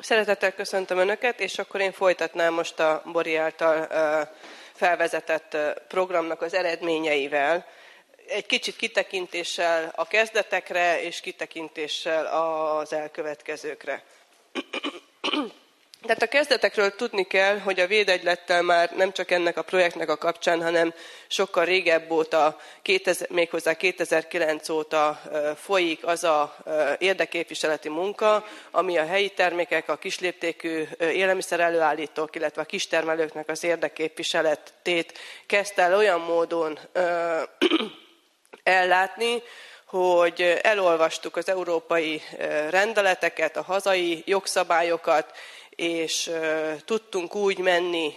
Szeretettel köszöntöm Önöket, és akkor én folytatnám most a Bori által felvezetett programnak az eredményeivel. Egy kicsit kitekintéssel a kezdetekre, és kitekintéssel az elkövetkezőkre. Tehát a kezdetekről tudni kell, hogy a védegylettel már nem csak ennek a projektnek a kapcsán, hanem sokkal régebb óta, 2000, méghozzá 2009 óta folyik az a érdeképviseleti munka, ami a helyi termékek, a kisléptékű élelmiszer előállítók, illetve a kistermelőknek az érdeképviseletét kezdte el olyan módon ellátni, hogy elolvastuk az európai rendeleteket, a hazai jogszabályokat, és tudtunk úgy menni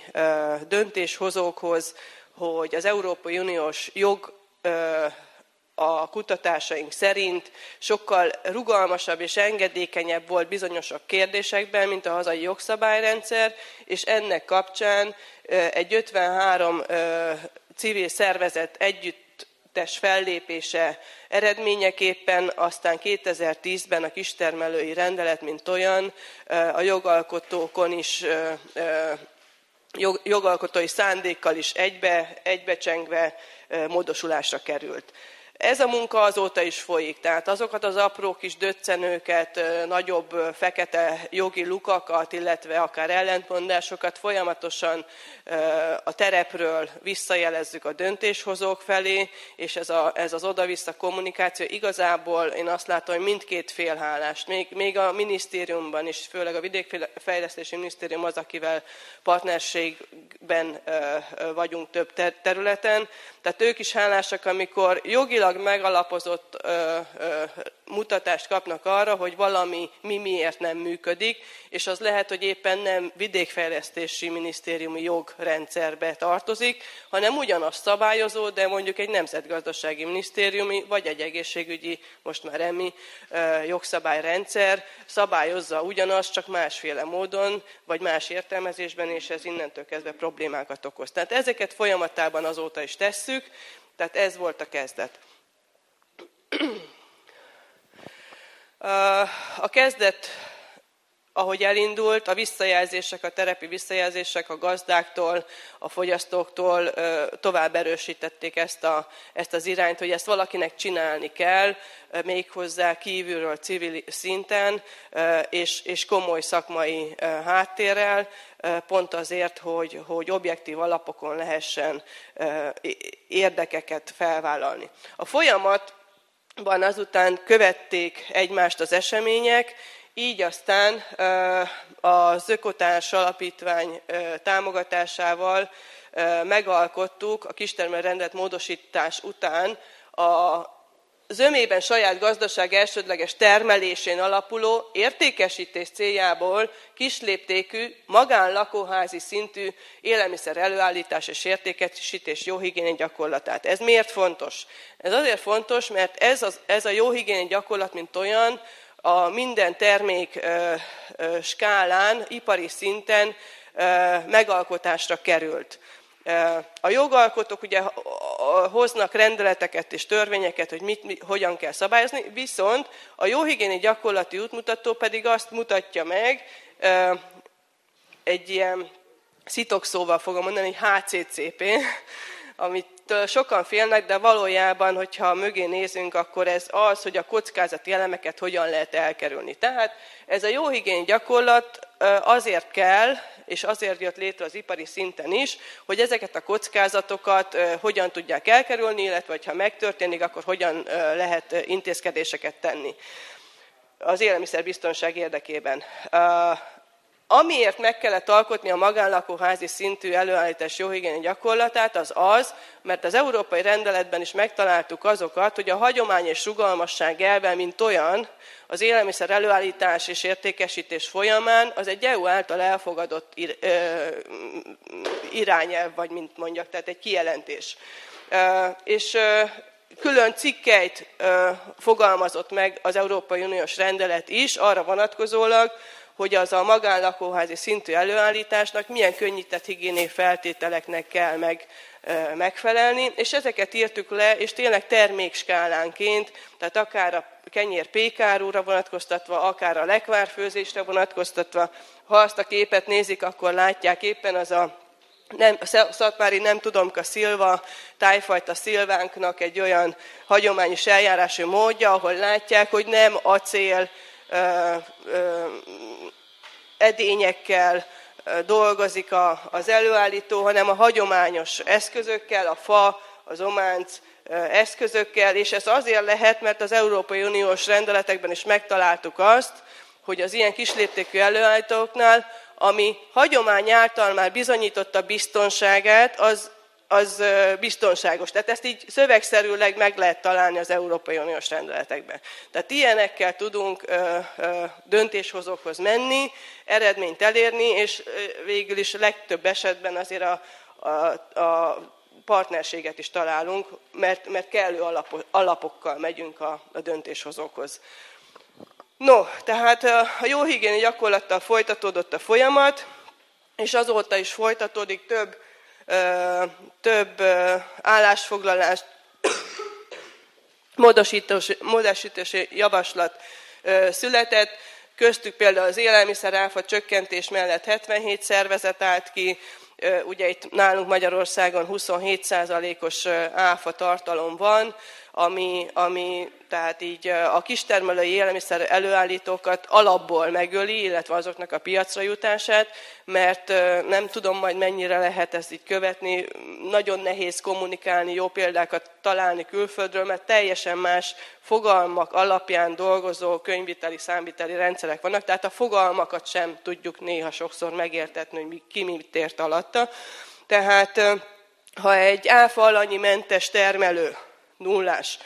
döntéshozókhoz, hogy az Európai Uniós jog a kutatásaink szerint sokkal rugalmasabb és engedékenyebb volt bizonyosabb kérdésekben, mint a hazai jogszabályrendszer, és ennek kapcsán egy 53 civil szervezet együtt együttes fellépése eredményeképpen aztán 2010-ben a kistermelői rendelet, mint olyan, a jogalkotókon is jogalkotói szándékkal is egybe, egybecsengve módosulásra került. Ez a munka azóta is folyik, tehát azokat az apró kis döccenőket, nagyobb fekete jogi lukakat, illetve akár ellentmondásokat folyamatosan a terepről visszajelezzük a döntéshozók felé, és ez, a, ez az oda-vissza kommunikáció igazából én azt látom, hogy mindkét fél még, még a minisztériumban is, főleg a vidékfejlesztési minisztérium az, akivel partnerségben vagyunk több területen, tehát ők is hálásak, amikor jogilag megalapozott ö, ö, mutatást kapnak arra, hogy valami mi miért nem működik, és az lehet, hogy éppen nem vidékfejlesztési minisztériumi jogrendszerbe tartozik, hanem ugyanazt szabályozó, de mondjuk egy nemzetgazdasági minisztériumi, vagy egy egészségügyi, most már emi jogszabályrendszer szabályozza ugyanazt, csak másféle módon, vagy más értelmezésben, és ez innentől kezdve problémákat okoz. Tehát ezeket folyamatában azóta is tesszük, tehát ez volt a kezdet. A kezdet, ahogy elindult, a visszajelzések, a terepi visszajelzések a gazdáktól, a fogyasztóktól tovább erősítették ezt, a, ezt az irányt, hogy ezt valakinek csinálni kell, méghozzá kívülről, civil szinten, és, és komoly szakmai háttérrel, pont azért, hogy, hogy objektív alapokon lehessen érdekeket felvállalni. A folyamat ban azután követték egymást az események, így aztán az Ökotárs Alapítvány támogatásával megalkottuk a kistermelő rendet módosítás után a zömében saját gazdaság elsődleges termelésén alapuló értékesítés céljából kisléptékű, magánlakóházi szintű élelmiszer előállítás és értékesítés jóhigiéni gyakorlatát. Ez miért fontos? Ez azért fontos, mert ez, az, ez a jóhigiéni gyakorlat, mint olyan, a minden termék ö, ö, skálán, ipari szinten ö, megalkotásra került. A jogalkotók ugye hoznak rendeleteket és törvényeket, hogy mit, mit, hogyan kell szabályozni, viszont a jóhigiéni gyakorlati útmutató pedig azt mutatja meg, egy ilyen szitokszóval fogom mondani, HCCP, amit sokan félnek, de valójában, hogyha mögé nézünk, akkor ez az, hogy a kockázati elemeket hogyan lehet elkerülni. Tehát ez a jóhigiéni gyakorlat azért kell, és azért jött létre az ipari szinten is, hogy ezeket a kockázatokat hogyan tudják elkerülni, illetve ha megtörténik, akkor hogyan lehet intézkedéseket tenni az élelmiszerbiztonság érdekében. Amiért meg kellett alkotni a magánlakóházi szintű előállítás jóhigiéni gyakorlatát, az az, mert az európai rendeletben is megtaláltuk azokat, hogy a hagyomány és rugalmasság elve, mint olyan, az élelmiszer előállítás és értékesítés folyamán, az egy EU által elfogadott ir, ö, irányelv, vagy mint mondjak, tehát egy kijelentés. Ö, és ö, külön cikkeit ö, fogalmazott meg az Európai Uniós rendelet is, arra vonatkozólag, hogy az a magánlakóházi szintű előállításnak milyen könnyített higiéni feltételeknek kell meg, megfelelni, és ezeket írtuk le, és tényleg termékskálánként, tehát akár a kenyér pékárúra vonatkoztatva, akár a lekvárfőzésre vonatkoztatva. Ha azt a képet nézik, akkor látják éppen az a nem, szatmári nem tudom, a szilva, tájfajta szilvánknak egy olyan hagyományos eljárási módja, ahol látják, hogy nem acél edényekkel dolgozik az előállító, hanem a hagyományos eszközökkel, a fa, az ománc eszközökkel, és ez azért lehet, mert az Európai Uniós rendeletekben is megtaláltuk azt, hogy az ilyen kisléptékű előállítóknál ami hagyomány által már bizonyította biztonságát, az, az biztonságos. Tehát ezt így szövegszerűleg meg lehet találni az Európai Uniós rendeletekben. Tehát ilyenekkel tudunk döntéshozókhoz menni, eredményt elérni, és végül is legtöbb esetben azért a, a, a partnerséget is találunk, mert, mert kellő alapokkal megyünk a, a döntéshozókhoz. No, tehát a jó higiéni gyakorlattal folytatódott a folyamat, és azóta is folytatódik több, több állásfoglalás, módosítási javaslat született, köztük például az élelmiszeráfa csökkentés mellett 77 szervezet állt ki, ugye itt nálunk Magyarországon 27%-os áfa tartalom van, ami, ami tehát így a kistermelői élelmiszer előállítókat alapból megöli, illetve azoknak a piacra jutását, mert nem tudom majd mennyire lehet ezt így követni, nagyon nehéz kommunikálni, jó példákat találni külföldről, mert teljesen más fogalmak alapján dolgozó könyviteli, számviteli rendszerek vannak, tehát a fogalmakat sem tudjuk néha sokszor megértetni, hogy ki mit ért alatta. Tehát ha egy áfa alanyi mentes termelő nullás.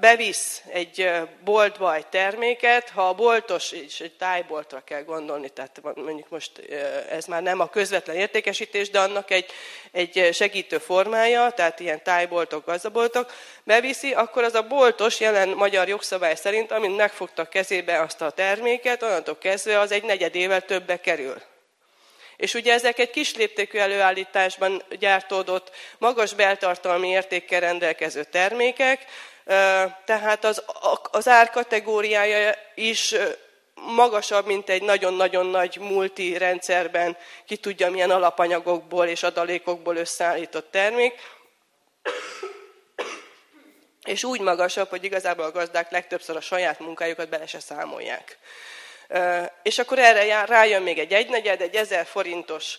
Bevisz egy boltba egy terméket, ha a boltos, és egy tájboltra kell gondolni, tehát mondjuk most ez már nem a közvetlen értékesítés, de annak egy, egy segítő formája, tehát ilyen tájboltok, gazdaboltok, beviszi, akkor az a boltos jelen magyar jogszabály szerint, amint megfogta kezébe azt a terméket, onnantól kezdve az egy negyedével többe kerül. És ugye ezek egy kis előállításban gyártódott, magas beltartalmi értékkel rendelkező termékek, tehát az, az árkategóriája is magasabb, mint egy nagyon-nagyon nagy multi rendszerben ki tudja milyen alapanyagokból és adalékokból összeállított termék. És úgy magasabb, hogy igazából a gazdák legtöbbször a saját munkájukat bele se számolják. És akkor erre rájön még egy egynegyed, egy 1000 forintos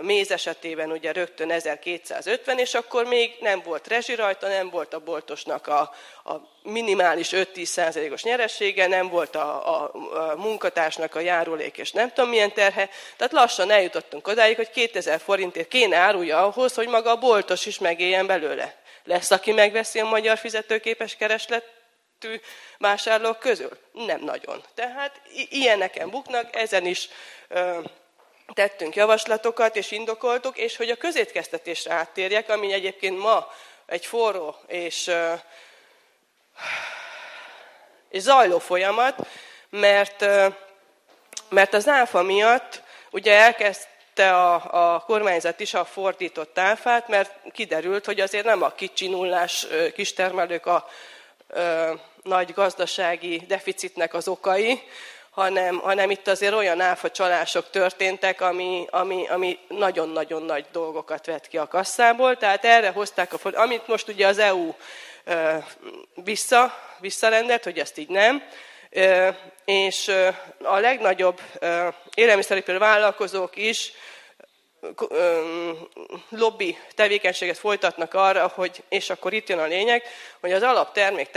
méz esetében ugye rögtön 1250, és akkor még nem volt rezsi rajta, nem volt a boltosnak a, a minimális 5-10 százalékos nyeressége, nem volt a, a, a munkatársnak a járulék, és nem tudom milyen terhe. Tehát lassan eljutottunk odáig, hogy 2000 forintért kéne árulja ahhoz, hogy maga a boltos is megéljen belőle. Lesz, aki megveszi a magyar fizetőképes kereslet tű vásárlók közül? Nem nagyon. Tehát ilyeneken buknak, ezen is ö, tettünk javaslatokat és indokoltuk, és hogy a közétkeztetésre áttérjek, ami egyébként ma egy forró és, ö, és zajló folyamat, mert, ö, mert az áfa miatt ugye elkezdte a, a kormányzat is a fordított áfát, mert kiderült, hogy azért nem a kicsi nullás kistermelők a nagy gazdasági deficitnek az okai, hanem, hanem itt azért olyan áfa csalások történtek, ami, ami, ami nagyon-nagyon nagy dolgokat vett ki a kasszából. Tehát erre hozták, a, amit most ugye az EU vissza, visszarendelt, hogy ezt így nem, és a legnagyobb élelmiszeripari vállalkozók is lobby tevékenységet folytatnak arra, hogy, és akkor itt jön a lényeg, hogy az alaptermék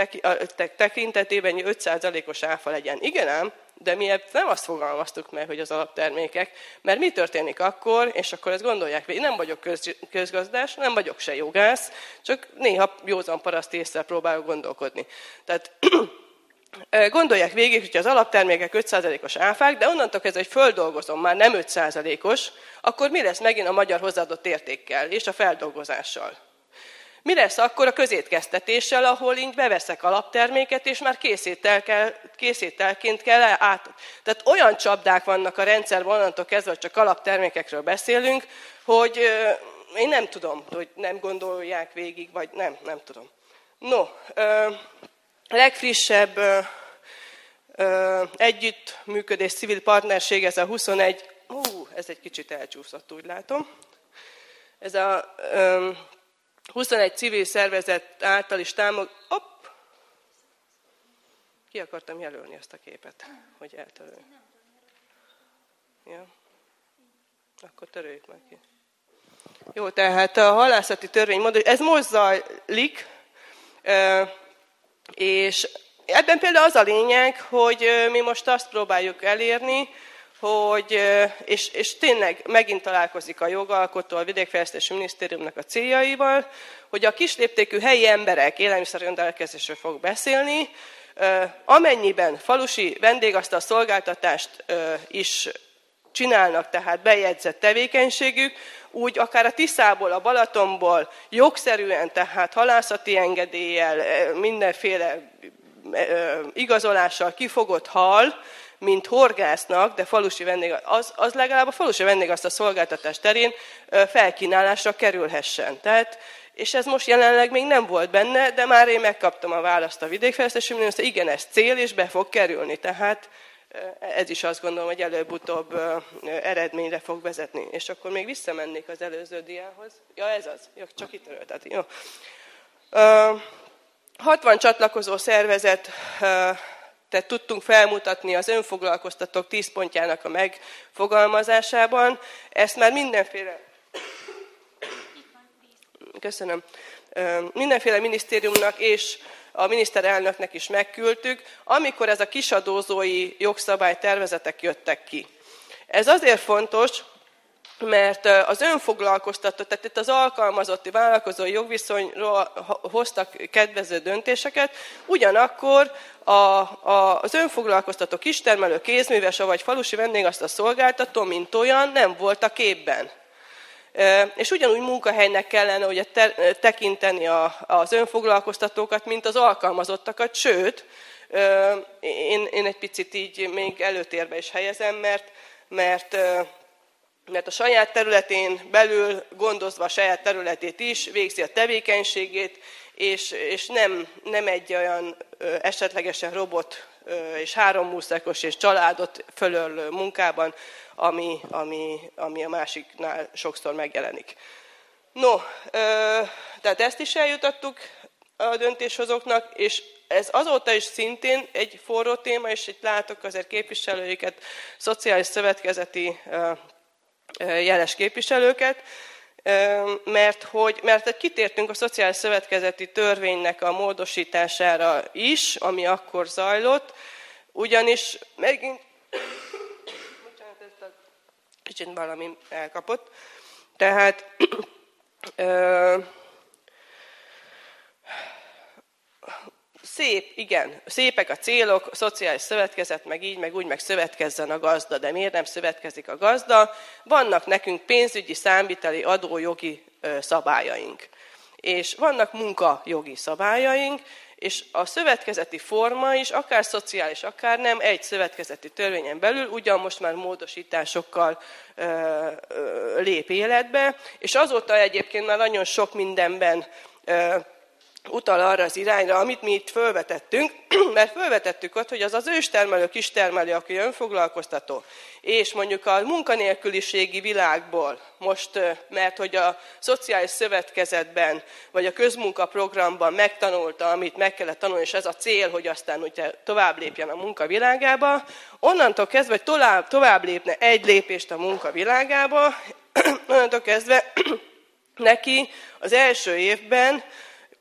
tekintetében 5%-os áfa legyen. Igen ám, de mi nem azt fogalmaztuk meg, hogy az alaptermékek, mert mi történik akkor, és akkor ezt gondolják hogy nem vagyok köz, közgazdás, nem vagyok se jogász, csak néha józan paraszt észre próbálok gondolkodni. Tehát Gondolják végig, hogy az alaptermékek 5%-os áfák, de onnantól kezdve, hogy földolgozom már nem 5%-os, akkor mi lesz megint a magyar hozzáadott értékkel és a feldolgozással? Mi lesz akkor a közétkeztetéssel, ahol így beveszek alapterméket, és már készétel kell, készételként kell át. Tehát olyan csapdák vannak a rendszer onnantól kezdve, hogy csak alaptermékekről beszélünk, hogy én nem tudom, hogy nem gondolják végig, vagy nem, nem tudom. No, legfrissebb együttműködés, civil partnerség, ez a 21, ú, ez egy kicsit elcsúszott, úgy látom. Ez a 21 civil szervezet által is támog... Hopp! Ki akartam jelölni ezt a képet, hogy eltörölj. Ja. Akkor töröljük meg ki. Jó, tehát a halászati törvény mondja, hogy ez most és ebben például az a lényeg, hogy mi most azt próbáljuk elérni, hogy, és, és tényleg megint találkozik a jogalkotó a Vidékfejlesztési Minisztériumnak a céljaival, hogy a kisléptékű helyi emberek élelmiszerrendelkezésről fog beszélni, amennyiben falusi vendégasztal szolgáltatást is csinálnak, tehát bejegyzett tevékenységük, úgy akár a Tiszából, a Balatonból jogszerűen, tehát halászati engedéllyel, mindenféle igazolással kifogott hal, mint horgásznak, de falusi vendég, az, az legalább a falusi vendég azt a szolgáltatás terén felkínálásra kerülhessen. Tehát, és ez most jelenleg még nem volt benne, de már én megkaptam a választ a vidékfejlesztési miniszter, igen, ez cél, és be fog kerülni. Tehát ez is azt gondolom, hogy előbb-utóbb eredményre fog vezetni. És akkor még visszamennék az előző diához. Ja, ez az. Ja, csak itt örültet. Jó. 60 csatlakozó szervezet tehát tudtunk felmutatni az önfoglalkoztatók 10 pontjának a megfogalmazásában. Ezt már mindenféle... Köszönöm. Mindenféle minisztériumnak és a miniszterelnöknek is megküldtük, amikor ez a kisadózói jogszabálytervezetek jöttek ki. Ez azért fontos, mert az önfoglalkoztató, tehát itt az alkalmazotti vállalkozói jogviszonyról hoztak kedvező döntéseket, ugyanakkor a, a, az önfoglalkoztató kistermelő, kézműves, vagy falusi vendégaszt a szolgáltató, mint olyan, nem volt a képben. És ugyanúgy munkahelynek kellene ugye tekinteni az önfoglalkoztatókat, mint az alkalmazottakat, sőt, én, egy picit így még előtérbe is helyezem, mert, mert mert a saját területén belül gondozva a saját területét is végzi a tevékenységét, és, és nem, nem egy olyan esetlegesen robot és három és családot fölörlő munkában, ami, ami, ami a másiknál sokszor megjelenik. No, tehát ezt is eljutottuk a döntéshozóknak, és ez azóta is szintén egy forró téma, és itt látok azért képviselőiket, szociális szövetkezeti jeles képviselőket, mert hogy mert kitértünk a szociális szövetkezeti törvénynek a módosítására is, ami akkor zajlott, ugyanis megint kicsit valami elkapott. Tehát Szép, igen, szépek a célok, a szociális szövetkezet, meg így, meg úgy, meg szövetkezzen a gazda, de miért nem szövetkezik a gazda? Vannak nekünk pénzügyi, számviteli, adójogi szabályaink. És vannak munkajogi szabályaink, és a szövetkezeti forma is, akár szociális, akár nem, egy szövetkezeti törvényen belül, ugyan most már módosításokkal ö, ö, lép életbe, és azóta egyébként már nagyon sok mindenben ö, utal arra az irányra, amit mi itt felvetettünk, mert felvetettük ott, hogy az az őstermelő, kistermelő, aki önfoglalkoztató, és mondjuk a munkanélküliségi világból most, mert hogy a szociális szövetkezetben, vagy a közmunkaprogramban megtanulta, amit meg kellett tanulni, és ez a cél, hogy aztán ugye tovább lépjen a munkavilágába, onnantól kezdve, hogy tovább, tovább lépne egy lépést a munkavilágába, onnantól kezdve neki az első évben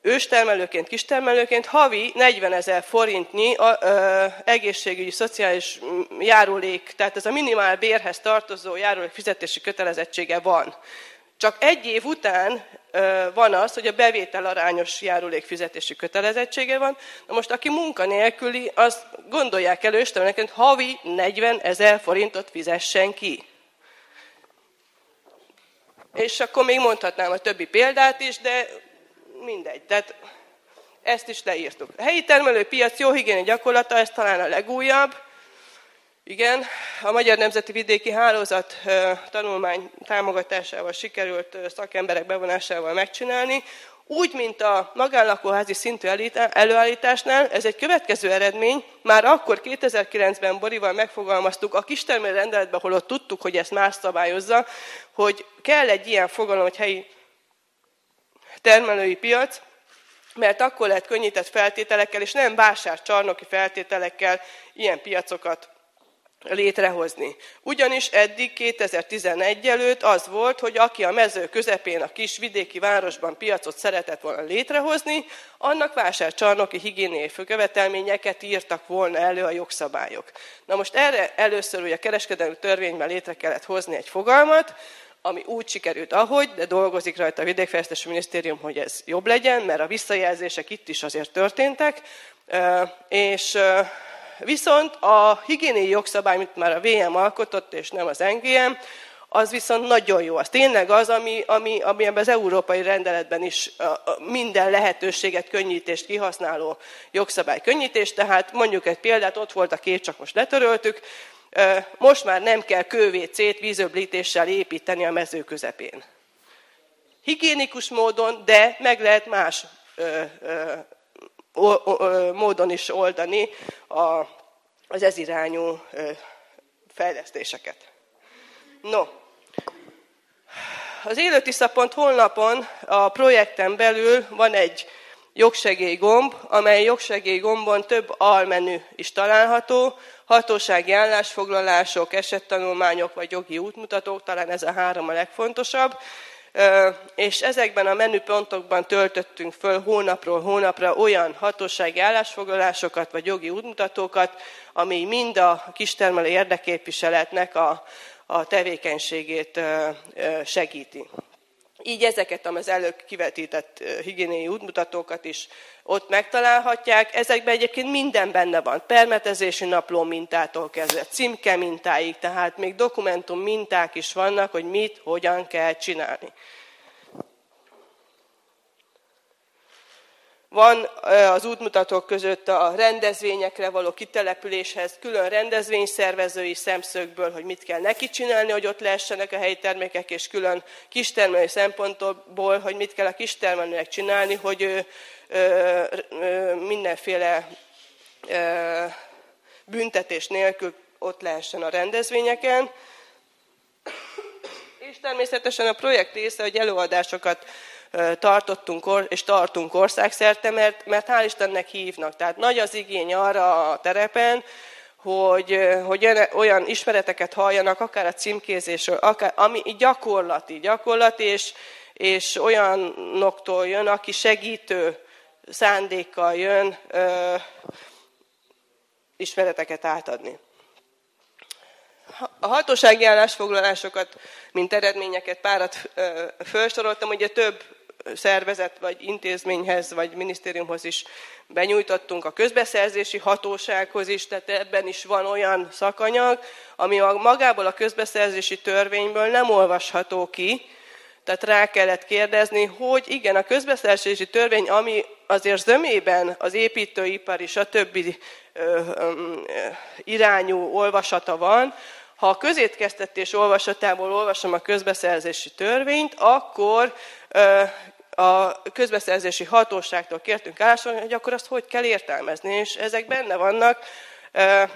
őstermelőként, kistermelőként havi 40 ezer forintnyi ö, egészségügyi, szociális járulék, tehát ez a minimál bérhez tartozó járulék fizetési kötelezettsége van. Csak egy év után ö, van az, hogy a bevétel arányos járulék fizetési kötelezettsége van. Na most, aki munkanélküli, az gondolják el őstermelőként, havi 40 ezer forintot fizessen ki. És akkor még mondhatnám a többi példát is, de mindegy. Tehát ezt is leírtuk. A helyi termelőpiac jó higiéni gyakorlata, ez talán a legújabb. Igen, a Magyar Nemzeti Vidéki Hálózat tanulmány támogatásával sikerült szakemberek bevonásával megcsinálni. Úgy, mint a magánlakóházi szintű előállításnál, ez egy következő eredmény. Már akkor 2009-ben Borival megfogalmaztuk a kistermelő rendeletben, holott tudtuk, hogy ezt más szabályozza, hogy kell egy ilyen fogalom, hogy helyi termelői piac, mert akkor lehet könnyített feltételekkel, és nem vásárcsarnoki feltételekkel ilyen piacokat létrehozni. Ugyanis eddig 2011 előtt az volt, hogy aki a mező közepén a kis vidéki városban piacot szeretett volna létrehozni, annak vásárcsarnoki higiéniai követelményeket írtak volna elő a jogszabályok. Na most erre először ugye a kereskedelmi törvényben létre kellett hozni egy fogalmat, ami úgy sikerült, ahogy, de dolgozik rajta a Vidékfejlesztési Minisztérium, hogy ez jobb legyen, mert a visszajelzések itt is azért történtek, és viszont a higiéniai jogszabály, mint már a VM alkotott, és nem az NGM, az viszont nagyon jó. Az tényleg az, ami, ami, ami ebben az európai rendeletben is minden lehetőséget, könnyítést kihasználó jogszabály könnyítés. Tehát mondjuk egy példát, ott volt a két, csak most letöröltük, most már nem kell kővécét vízöblítéssel építeni a mező közepén. Higiénikus módon, de meg lehet más módon is oldani az ez irányú fejlesztéseket. No, az élőtiszapont honlapon a projekten belül van egy jogsegélygomb, amely jogsegélygombon több almenü is található, hatósági állásfoglalások, esettanulmányok vagy jogi útmutatók, talán ez a három a legfontosabb, és ezekben a menüpontokban töltöttünk föl hónapról hónapra olyan hatósági állásfoglalásokat vagy jogi útmutatókat, ami mind a kistermelő érdeképviseletnek a, a tevékenységét segíti. Így ezeket az előbb kivetített higiéniai útmutatókat is ott megtalálhatják. Ezekben egyébként minden benne van. Permetezési napló mintától kezdve, címke mintáig, tehát még dokumentum minták is vannak, hogy mit, hogyan kell csinálni. Van az útmutatók között a rendezvényekre való kitelepüléshez külön rendezvényszervezői szemszögből, hogy mit kell neki csinálni, hogy ott lehessenek a helyi termékek, és külön kistermelői szempontból, hogy mit kell a kistermelőnek csinálni, hogy ő, ö, ö, mindenféle ö, büntetés nélkül ott lehessen a rendezvényeken. És természetesen a projekt része, hogy előadásokat tartottunk és tartunk országszerte, mert, mert hál' Istennek hívnak. Tehát nagy az igény arra a terepen, hogy, hogy olyan ismereteket halljanak, akár a címkézésről, akár, ami gyakorlati, gyakorlati, és, és olyanoktól jön, aki segítő szándékkal jön ö, ismereteket átadni. A hatósági állásfoglalásokat, mint eredményeket párat felsoroltam, ugye több szervezet, vagy intézményhez, vagy minisztériumhoz is benyújtottunk, a közbeszerzési hatósághoz is, tehát ebben is van olyan szakanyag, ami magából a közbeszerzési törvényből nem olvasható ki, tehát rá kellett kérdezni, hogy igen, a közbeszerzési törvény, ami azért zömében az építőipar és a ö, irányú olvasata van, ha a közétkeztetés olvasatából olvasom a közbeszerzési törvényt, akkor a közbeszerzési hatóságtól kértünk állásolni, hogy akkor azt hogy kell értelmezni, és ezek benne vannak.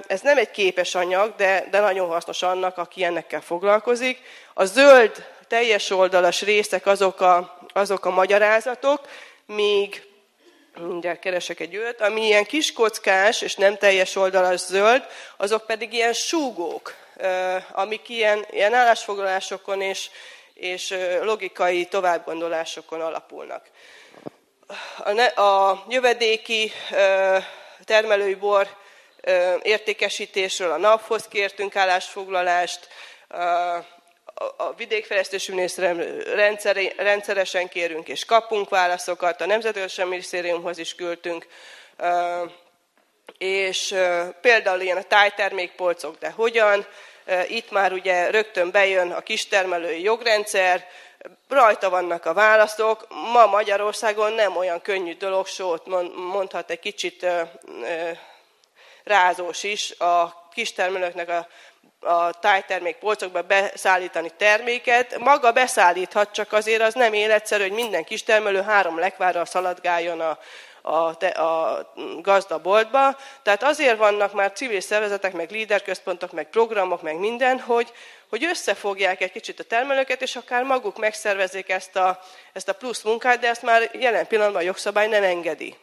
Ez nem egy képes anyag, de, de nagyon hasznos annak, aki ennekkel foglalkozik. A zöld teljes oldalas részek azok a, azok a magyarázatok, míg mindjárt keresek egy őt, ami ilyen kiskockás és nem teljes oldalas zöld, azok pedig ilyen súgók, amik ilyen, ilyen állásfoglalásokon és, és logikai továbbgondolásokon alapulnak. A, a jövedéki termelői bor értékesítésről a naphoz kértünk állásfoglalást, a vidékfejlesztési minisztérium rendszeresen kérünk és kapunk válaszokat, a Nemzetgazdasági Minisztériumhoz is küldtünk, és például ilyen a tájtermékpolcok, de hogyan, itt már ugye rögtön bejön a kistermelői jogrendszer, rajta vannak a válaszok. Ma Magyarországon nem olyan könnyű dolog, sőt mondhat egy kicsit rázós is a kistermelőknek a, a tájtermék polcokba beszállítani terméket. Maga beszállíthat, csak azért az nem életszerű, hogy minden kistermelő három lekvárral szaladgáljon a, a, te, a gazdaboltba. Tehát azért vannak már civil szervezetek, meg líderközpontok, meg programok, meg minden, hogy, hogy összefogják egy kicsit a termelőket, és akár maguk megszervezik ezt a, ezt a plusz munkát, de ezt már jelen pillanatban a jogszabály nem engedi.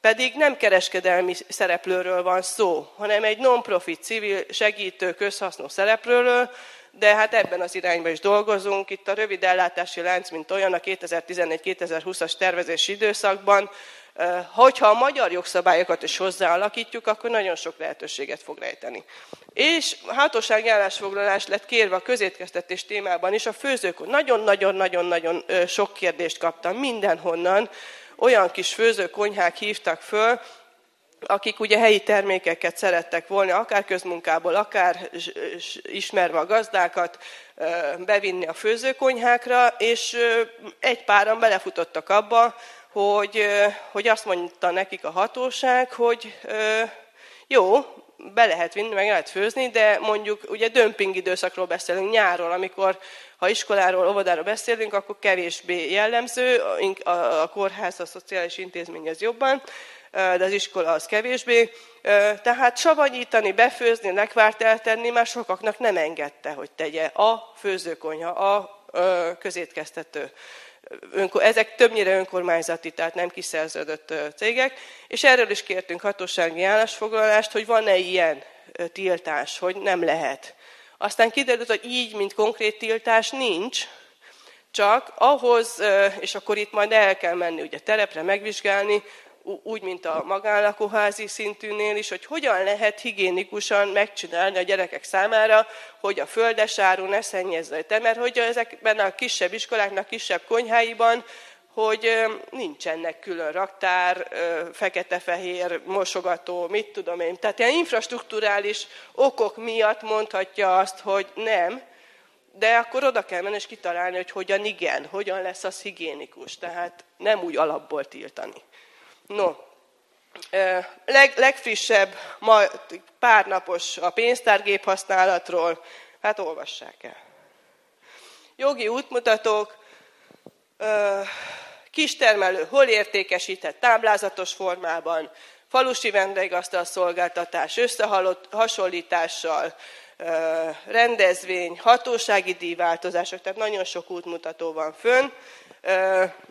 Pedig nem kereskedelmi szereplőről van szó, hanem egy non-profit, civil, segítő, közhasznú szereplőről, de hát ebben az irányban is dolgozunk. Itt a rövid ellátási lánc, mint olyan a 2014-2020-as tervezési időszakban, hogyha a magyar jogszabályokat is hozzáalakítjuk, akkor nagyon sok lehetőséget fog rejteni. És hatósági állásfoglalás lett kérve a közétkeztetés témában is, a főzők nagyon-nagyon-nagyon-nagyon sok kérdést kaptam mindenhonnan, olyan kis főzőkonyhák hívtak föl, akik ugye helyi termékeket szerettek volna, akár közmunkából, akár ismerve a gazdákat, bevinni a főzőkonyhákra, és egy páran belefutottak abba, hogy, hogy azt mondta nekik a hatóság, hogy jó, be lehet vinni, meg lehet főzni, de mondjuk ugye dömping időszakról beszélünk nyáron, amikor ha iskoláról, óvodáról beszélünk, akkor kevésbé jellemző, a kórház, a szociális intézmény az jobban, de az iskola az kevésbé. Tehát savanyítani, befőzni, lekvárt eltenni már sokaknak nem engedte, hogy tegye a főzőkonyha, a közétkeztető ezek többnyire önkormányzati, tehát nem kiszerződött cégek, és erről is kértünk hatósági állásfoglalást, hogy van-e ilyen tiltás, hogy nem lehet. Aztán kiderült, hogy így, mint konkrét tiltás nincs, csak ahhoz, és akkor itt majd el kell menni ugye terepre megvizsgálni, úgy, mint a magánlakóházi szintűnél is, hogy hogyan lehet higiénikusan megcsinálni a gyerekek számára, hogy a földesáru ne szennyezze te, mert hogy ezekben a kisebb iskoláknak, kisebb konyháiban, hogy nincsenek külön raktár, fekete-fehér, mosogató, mit tudom én. Tehát ilyen infrastruktúrális okok miatt mondhatja azt, hogy nem, de akkor oda kell menni és kitalálni, hogy hogyan igen, hogyan lesz az higiénikus. Tehát nem úgy alapból tiltani. No, leg, legfrissebb, ma pár napos a pénztárgép használatról, hát olvassák el. Jogi útmutatók, kistermelő hol értékesített táblázatos formában, falusi vendégasztal szolgáltatás összehasonlítással, rendezvény, hatósági díjváltozások, tehát nagyon sok útmutató van fönn.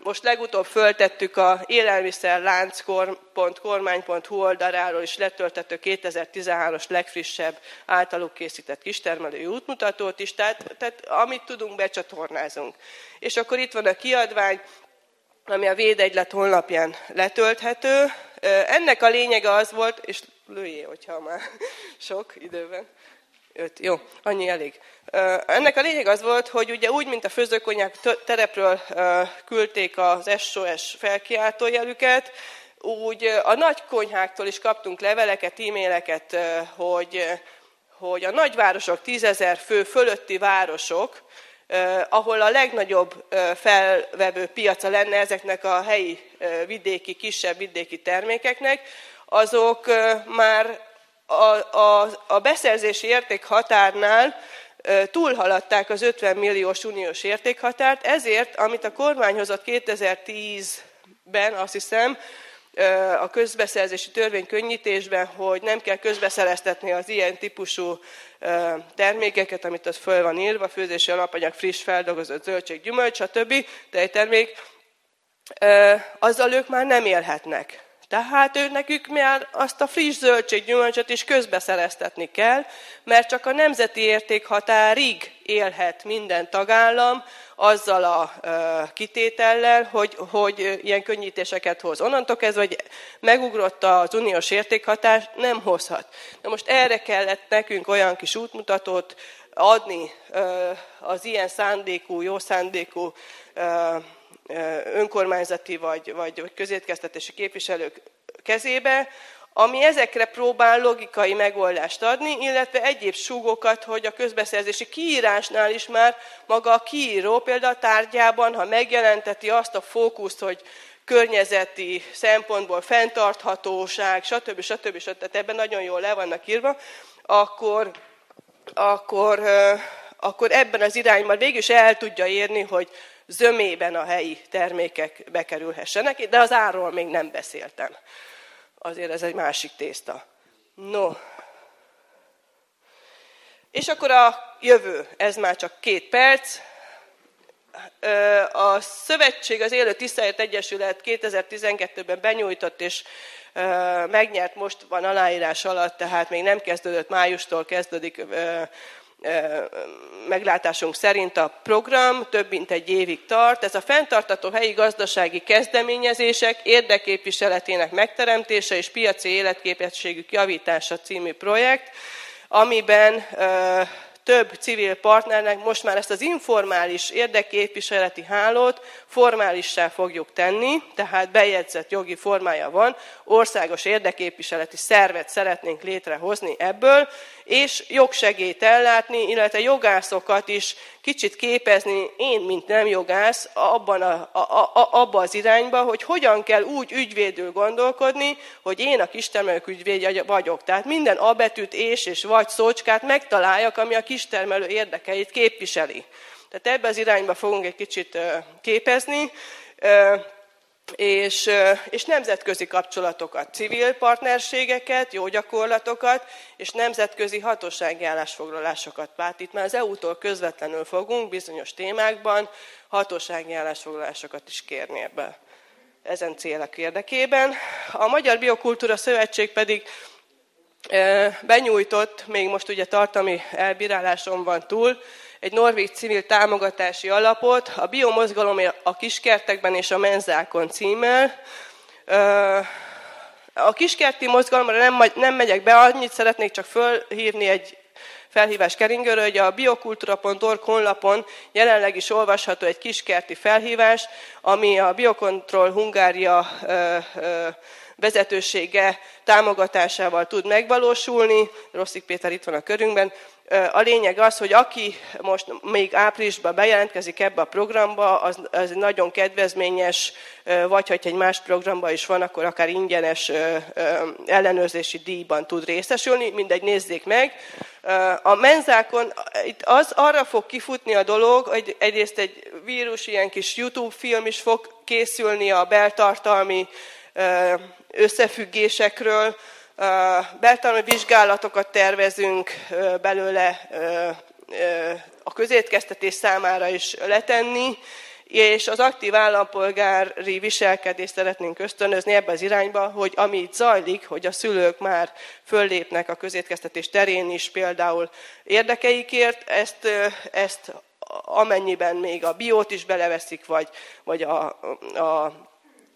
Most legutóbb föltettük a élelmiszerlánc.kormány.hu oldaláról is letöltető 2013-as legfrissebb általuk készített kistermelői útmutatót is, tehát, tehát amit tudunk, becsatornázunk. És akkor itt van a kiadvány, ami a Védegylet honlapján letölthető. Ennek a lényege az volt, és lőjé, hogyha már sok időben. Öt, jó, annyi elég. Ennek a lényeg az volt, hogy ugye úgy, mint a főzőkonyák terepről küldték az SOS felkiáltójelüket, úgy a nagy konyháktól is kaptunk leveleket, e-maileket, hogy, hogy a nagyvárosok, tízezer fő fölötti városok, ahol a legnagyobb felvevő piaca lenne ezeknek a helyi vidéki, kisebb vidéki termékeknek, azok már a, a, a beszerzési értékhatárnál túlhaladták az 50 milliós uniós értékhatárt, ezért, amit a kormány hozott 2010-ben, azt hiszem, a közbeszerzési törvény könnyítésben, hogy nem kell közbeszereztetni az ilyen típusú termékeket, amit ott föl van írva, főzési alapanyag, friss, feldolgozott zöldség, gyümölcs, stb. tejtermék, azzal ők már nem élhetnek. Tehát ő nekük már azt a friss zöldséggyümölcsöt is közbeszereztetni kell, mert csak a nemzeti értékhatárig élhet minden tagállam azzal a kitétellel, hogy, hogy ilyen könnyítéseket hoz. Onnantól kezdve, hogy megugrott az uniós értékhatár, nem hozhat. Na most erre kellett nekünk olyan kis útmutatót adni az ilyen szándékú, jó szándékú önkormányzati vagy, vagy, vagy közétkeztetési képviselők kezébe, ami ezekre próbál logikai megoldást adni, illetve egyéb súgokat, hogy a közbeszerzési kiírásnál is már maga a kiíró például a tárgyában, ha megjelenteti azt a fókuszt, hogy környezeti szempontból fenntarthatóság, stb. stb. stb. Tehát ebben nagyon jól le vannak írva, akkor, akkor, akkor ebben az irányban végül is el tudja érni, hogy zömében a helyi termékek bekerülhessenek, de az árról még nem beszéltem. Azért ez egy másik tészta. No. És akkor a jövő, ez már csak két perc. A Szövetség az Élő Tisztáért Egyesület 2012-ben benyújtott és megnyert, most van aláírás alatt, tehát még nem kezdődött, májustól kezdődik meglátásunk szerint a program több mint egy évig tart. Ez a fenntartató helyi gazdasági kezdeményezések érdeképviseletének megteremtése és piaci életképességük javítása című projekt, amiben több civil partnernek most már ezt az informális érdekképviseleti hálót formálissá fogjuk tenni, tehát bejegyzett jogi formája van, országos érdekképviseleti szervet szeretnénk létrehozni ebből, és jogsegét ellátni, illetve jogászokat is kicsit képezni, én, mint nem jogász, abban a, a, a, abba az irányba, hogy hogyan kell úgy ügyvédül gondolkodni, hogy én a kistermelők ügyvédje vagyok. Tehát minden abetűt és és vagy szócskát megtaláljak, ami a kistermelő érdekeit képviseli. Tehát ebbe az irányba fogunk egy kicsit képezni és, és nemzetközi kapcsolatokat, civil partnerségeket, jó gyakorlatokat, és nemzetközi hatósági állásfoglalásokat. Hát itt már az EU-tól közvetlenül fogunk bizonyos témákban hatósági állásfoglalásokat is kérni ebbe ezen célok érdekében. A Magyar Biokultúra Szövetség pedig benyújtott, még most ugye tartalmi elbíráláson van túl, egy norvég civil támogatási alapot, a biomozgalom a kiskertekben és a menzákon címmel. A kiskerti mozgalomra nem, nem megyek be, annyit szeretnék csak fölhívni egy felhívás keringőről, hogy a biokultúra.org honlapon jelenleg is olvasható egy kiskerti felhívás, ami a Biocontrol Hungária vezetősége támogatásával tud megvalósulni. Rosszik Péter itt van a körünkben. A lényeg az, hogy aki most még áprilisban bejelentkezik ebbe a programba, az, az nagyon kedvezményes, vagy ha egy más programba is van, akkor akár ingyenes ellenőrzési díjban tud részesülni, mindegy, nézzék meg. A menzákon itt az arra fog kifutni a dolog, hogy egyrészt egy vírus, ilyen kis YouTube film is fog készülni a beltartalmi összefüggésekről, beltartalmi vizsgálatokat tervezünk belőle a közétkeztetés számára is letenni, és az aktív állampolgári viselkedést szeretnénk ösztönözni ebbe az irányba, hogy ami itt zajlik, hogy a szülők már föllépnek a közétkeztetés terén is például érdekeikért, ezt, ezt amennyiben még a biót is beleveszik, vagy, vagy a, a,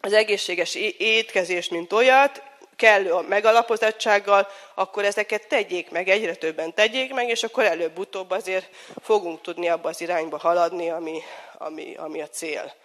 az egészséges étkezést, mint olyat, kellő a megalapozottsággal, akkor ezeket tegyék meg, egyre többen tegyék meg, és akkor előbb-utóbb azért fogunk tudni abba az irányba haladni, ami, ami, ami a cél.